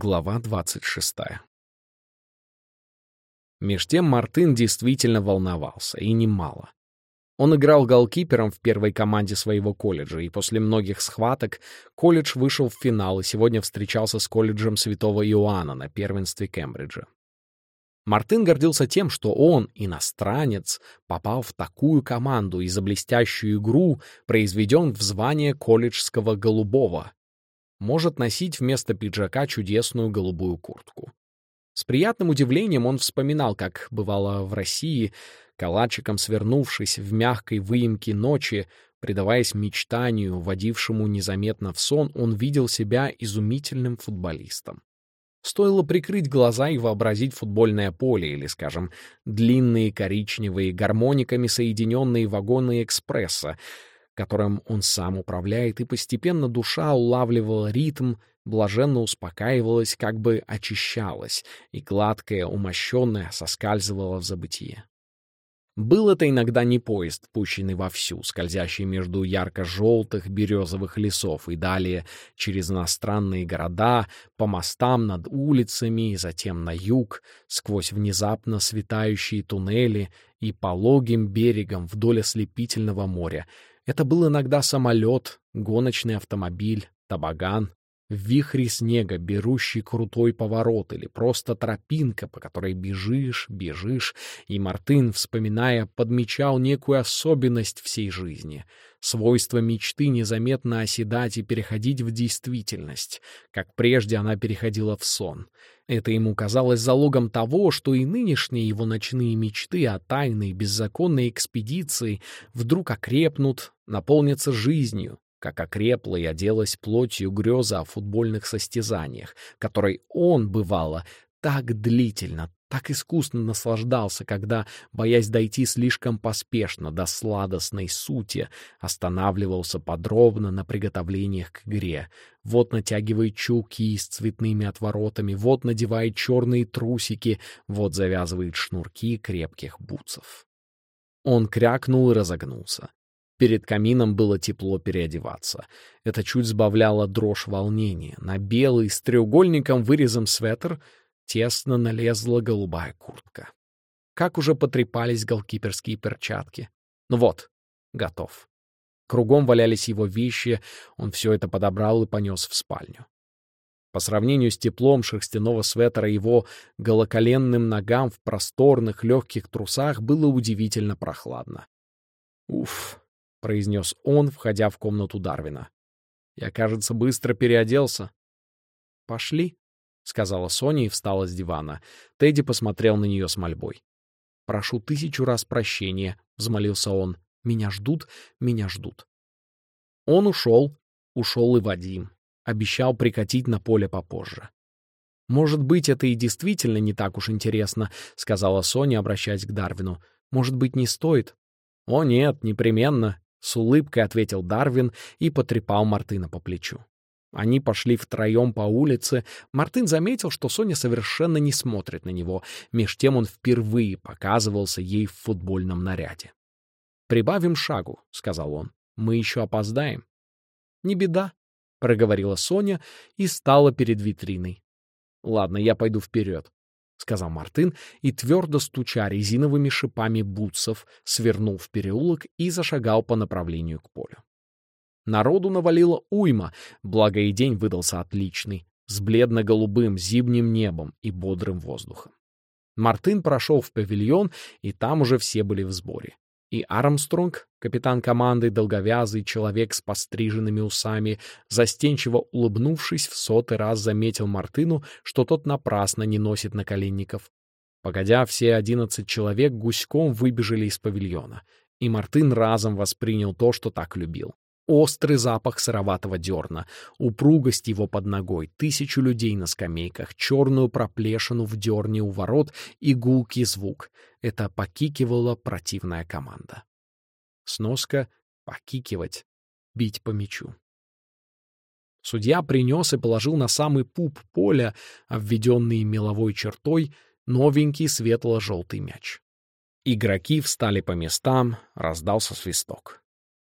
Глава 26. Меж тем Мартын действительно волновался, и немало. Он играл голкипером в первой команде своего колледжа, и после многих схваток колледж вышел в финал и сегодня встречался с колледжем Святого Иоанна на первенстве Кембриджа. Мартын гордился тем, что он, иностранец, попал в такую команду и за блестящую игру произведен в звание колледжского голубого, может носить вместо пиджака чудесную голубую куртку. С приятным удивлением он вспоминал, как бывало в России, калачиком свернувшись в мягкой выемке ночи, предаваясь мечтанию, водившему незаметно в сон, он видел себя изумительным футболистом. Стоило прикрыть глаза и вообразить футбольное поле или, скажем, длинные коричневые гармониками соединенные вагоны экспресса, которым он сам управляет, и постепенно душа улавливала ритм, блаженно успокаивалась, как бы очищалась, и гладкая, умощенная соскальзывала в забытие. Был это иногда не поезд, пущенный вовсю, скользящий между ярко-желтых березовых лесов и далее через иностранные города, по мостам над улицами и затем на юг, сквозь внезапно светающие туннели и пологим берегом вдоль ослепительного моря — это был иногда самолет, гоночный автомобиль, табаган, в снега, берущий крутой поворот, или просто тропинка, по которой бежишь, бежишь, и Мартын, вспоминая, подмечал некую особенность всей жизни, свойство мечты незаметно оседать и переходить в действительность, как прежде она переходила в сон — это ему казалось залогом того, что и нынешние его ночные мечты о тайной беззаконной экспедиции вдруг окрепнут, наполнятся жизнью, как окрепла и оделась плотью греза о футбольных состязаниях, которой он, бывало, так длительно, так искусно наслаждался, когда, боясь дойти слишком поспешно до сладостной сути, останавливался подробно на приготовлениях к игре. Вот натягивает чулки с цветными отворотами, вот надевает черные трусики, вот завязывает шнурки крепких бутсов. Он крякнул и разогнулся. Перед камином было тепло переодеваться. Это чуть сбавляло дрожь волнения. На белый с треугольником вырезом свитер — тесно налезла голубая куртка. Как уже потрепались голкиперские перчатки. Ну вот, готов. Кругом валялись его вещи, он все это подобрал и понес в спальню. По сравнению с теплом шерстяного свитера его голоколенным ногам в просторных легких трусах было удивительно прохладно. «Уф», — произнес он, входя в комнату Дарвина. «Я, кажется, быстро переоделся». «Пошли», — сказала Соня и встала с дивана. Тедди посмотрел на нее с мольбой. «Прошу тысячу раз прощения», — взмолился он. «Меня ждут, меня ждут». Он ушел, ушел и Вадим. Обещал прикатить на поле попозже. «Может быть, это и действительно не так уж интересно», — сказала Соня, обращаясь к Дарвину. «Может быть, не стоит?» «О нет, непременно», — с улыбкой ответил Дарвин и потрепал Мартына по плечу. Они пошли втроем по улице. Мартын заметил, что Соня совершенно не смотрит на него. Меж тем он впервые показывался ей в футбольном наряде. «Прибавим шагу», — сказал он. «Мы еще опоздаем». «Не беда», — проговорила Соня и стала перед витриной. «Ладно, я пойду вперед», — сказал Мартын и, твердо стуча резиновыми шипами бутсов, свернул в переулок и зашагал по направлению к полю. Народу навалило уйма, благо и день выдался отличный, с бледно-голубым зимним небом и бодрым воздухом. Мартын прошел в павильон, и там уже все были в сборе. И Армстронг, капитан команды, долговязый человек с постриженными усами, застенчиво улыбнувшись, в сотый раз заметил Мартыну, что тот напрасно не носит наколенников. Погодя, все одиннадцать человек гуськом выбежали из павильона, и Мартын разом воспринял то, что так любил. Острый запах сыроватого дерна, упругость его под ногой, тысячу людей на скамейках, черную проплешину в дерне у ворот и гулкий звук. Это покикивала противная команда. Сноска — покикивать, бить по мячу. Судья принес и положил на самый пуп поля, обведенный меловой чертой, новенький светло-желтый мяч. Игроки встали по местам, раздался свисток.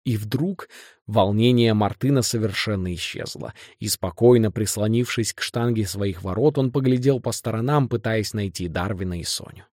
И вдруг волнение Мартына совершенно исчезло, и, спокойно прислонившись к штанге своих ворот, он поглядел по сторонам, пытаясь найти Дарвина и Соню.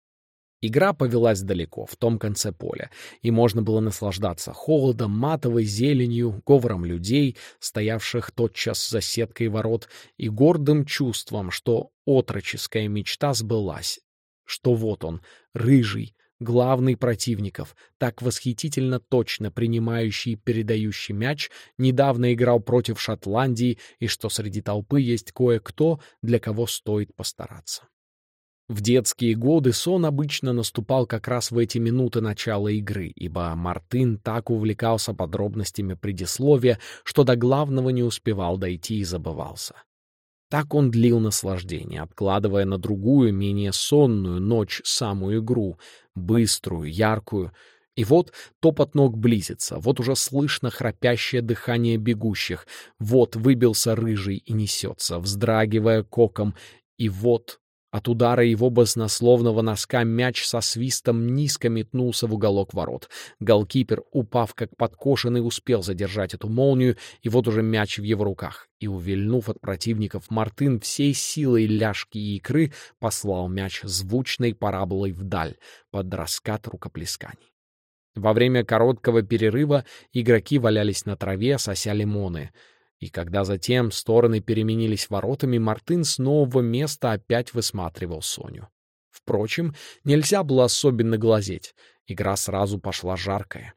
Игра повелась далеко, в том конце поля, и можно было наслаждаться холодом, матовой зеленью, говором людей, стоявших тотчас за сеткой ворот, и гордым чувством, что отроческая мечта сбылась, что вот он, рыжий, главный противников, так восхитительно точно принимающий и передающий мяч, недавно играл против Шотландии, и что среди толпы есть кое-кто, для кого стоит постараться. В детские годы сон обычно наступал как раз в эти минуты начала игры, ибо Мартын так увлекался подробностями предисловия, что до главного не успевал дойти и забывался. Так он длил наслаждение, откладывая на другую, менее сонную ночь самую игру, быструю, яркую. И вот топот ног близится, вот уже слышно храпящее дыхание бегущих, вот выбился рыжий и несется, вздрагивая коком, и вот от удара его баснословного носка мяч со свистом низко метнулся в уголок ворот. Голкипер, упав как подкошенный, успел задержать эту молнию, и вот уже мяч в его руках. И, увильнув от противников, Мартын всей силой ляжки и икры послал мяч звучной параболой вдаль, под раскат рукоплесканий. Во время короткого перерыва игроки валялись на траве, сося лимоны — и когда затем стороны переменились воротами, Мартын с нового места опять высматривал Соню. Впрочем, нельзя было особенно глазеть. Игра сразу пошла жаркая.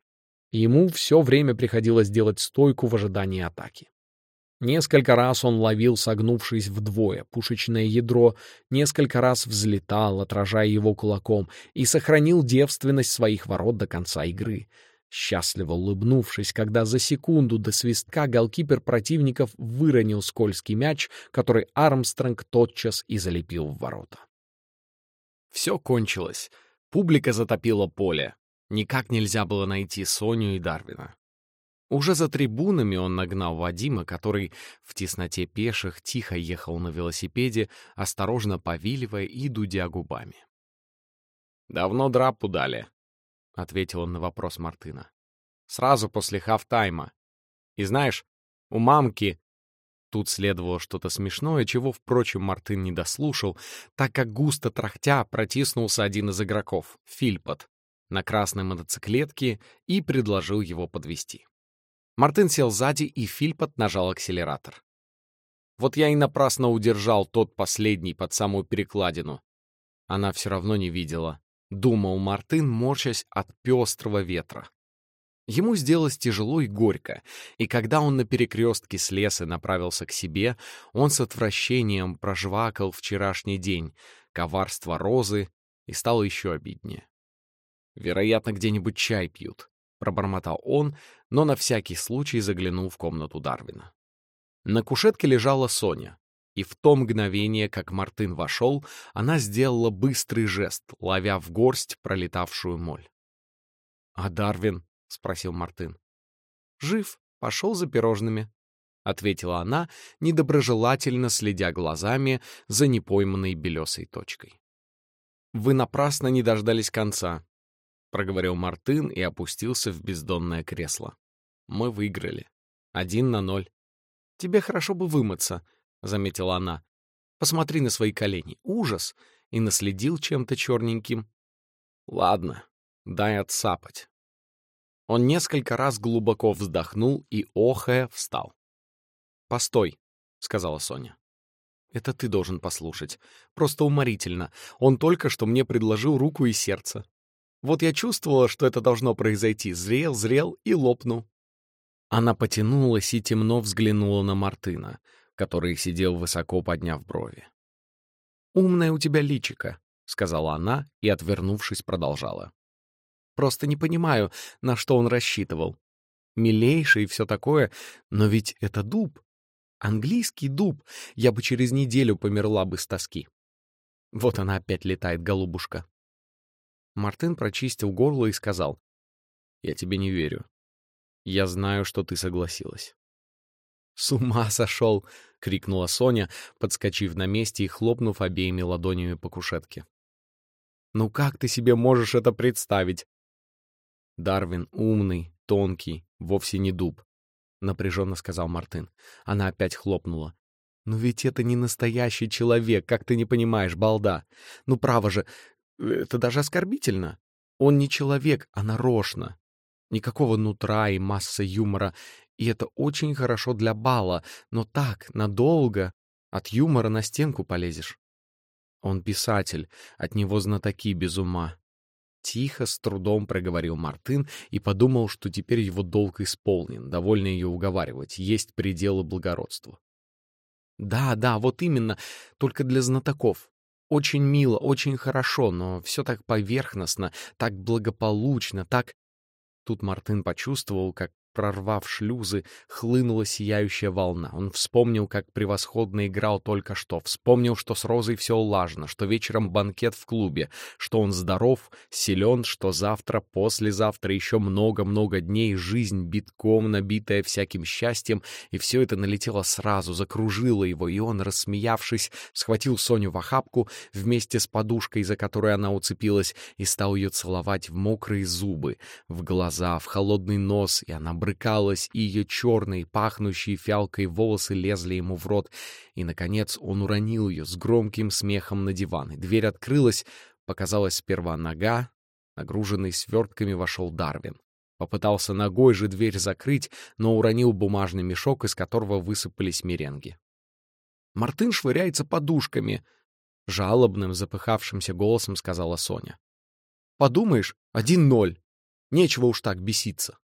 ему все время приходилось делать стойку в ожидании атаки. Несколько раз он ловил, согнувшись вдвое, пушечное ядро, несколько раз взлетал, отражая его кулаком, и сохранил девственность своих ворот до конца игры — счастливо улыбнувшись, когда за секунду до свистка голкипер противников выронил скользкий мяч, который Армстронг тотчас и залепил в ворота. Все кончилось. Публика затопила поле. Никак нельзя было найти Соню и Дарвина. Уже за трибунами он нагнал Вадима, который в тесноте пеших тихо ехал на велосипеде, осторожно повиливая и дудя губами. «Давно драпу дали», — ответил он на вопрос Мартына. «Сразу после хафтайма. И знаешь, у мамки...» Тут следовало что-то смешное, чего, впрочем, Мартын не дослушал, так как густо трахтя протиснулся один из игроков, Фильпот, на красной мотоциклетке и предложил его подвести. Мартын сел сзади, и Фильпот нажал акселератор. Вот я и напрасно удержал тот последний под самую перекладину. Она все равно не видела. — думал Мартын, морщась от пестрого ветра. Ему сделалось тяжело и горько, и когда он на перекрестке слез и направился к себе, он с отвращением прожвакал вчерашний день, коварство розы, и стало еще обиднее. «Вероятно, где-нибудь чай пьют», — пробормотал он, но на всякий случай заглянул в комнату Дарвина. На кушетке лежала Соня и в то мгновение, как Мартын вошел, она сделала быстрый жест, ловя в горсть пролетавшую моль. «А Дарвин?» — спросил Мартын. «Жив, пошел за пирожными», — ответила она, недоброжелательно следя глазами за непойманной белесой точкой. «Вы напрасно не дождались конца», — проговорил Мартын и опустился в бездонное кресло. «Мы выиграли. Один на ноль. Тебе хорошо бы вымыться», — заметила она. «Посмотри на свои колени. Ужас!» И наследил чем-то черненьким. «Ладно, дай отсапать». Он несколько раз глубоко вздохнул и, охая, встал. «Постой», — сказала Соня. «Это ты должен послушать. Просто уморительно. Он только что мне предложил руку и сердце. Вот я чувствовала, что это должно произойти. Зрел, зрел и лопнул». Она потянулась и темно взглянула на Мартына который сидел высоко подняв брови. «Умная у тебя личика», — сказала она и, отвернувшись, продолжала. «Просто не понимаю, на что он рассчитывал. Милейший и все такое, но ведь это дуб. Английский дуб. Я бы через неделю померла бы с тоски. Вот она опять летает, голубушка». Мартын прочистил горло и сказал. «Я тебе не верю. Я знаю, что ты согласилась». «С ума сошел!» — крикнула Соня, подскочив на месте и хлопнув обеими ладонями по кушетке. «Ну как ты себе можешь это представить?» Дарвин умный, тонкий, вовсе не дуб, — напряженно сказал Мартын. Она опять хлопнула. «Но ведь это не настоящий человек, как ты не понимаешь, балда. Ну, право же, это даже оскорбительно. Он не человек, а нарочно. Никакого нутра и масса юмора. И это очень хорошо для бала, но так, надолго, от юмора на стенку полезешь. Он писатель, от него знатоки без ума. Тихо, с трудом проговорил Мартын и подумал, что теперь его долг исполнен, довольно ее уговаривать, есть пределы благородства. «Да, да, вот именно, только для знатоков. Очень мило, очень хорошо, но все так поверхностно, так благополучно, так...» Тут Мартын почувствовал, как прорвав шлюзы, хлынула сияющая волна. Он вспомнил, как превосходно играл только что, вспомнил, что с Розой все улажено, что вечером банкет в клубе, что он здоров, силен, что завтра, послезавтра, еще много-много дней, жизнь битком набитая всяким счастьем, и все это налетело сразу, закружило его, и он, рассмеявшись, схватил Соню в охапку вместе с подушкой, за которой она уцепилась, и стал ее целовать в мокрые зубы, в глаза, в холодный нос, и она брыкалась, и ее черные, пахнущие фиалкой волосы лезли ему в рот. И, наконец, он уронил ее с громким смехом на диван. Дверь открылась, показалась сперва нога, нагруженный свертками вошел Дарвин. Попытался ногой же дверь закрыть, но уронил бумажный мешок, из которого высыпались меренги. «Мартын швыряется подушками», — жалобным, запыхавшимся голосом сказала Соня. «Подумаешь, один ноль. Нечего уж так беситься».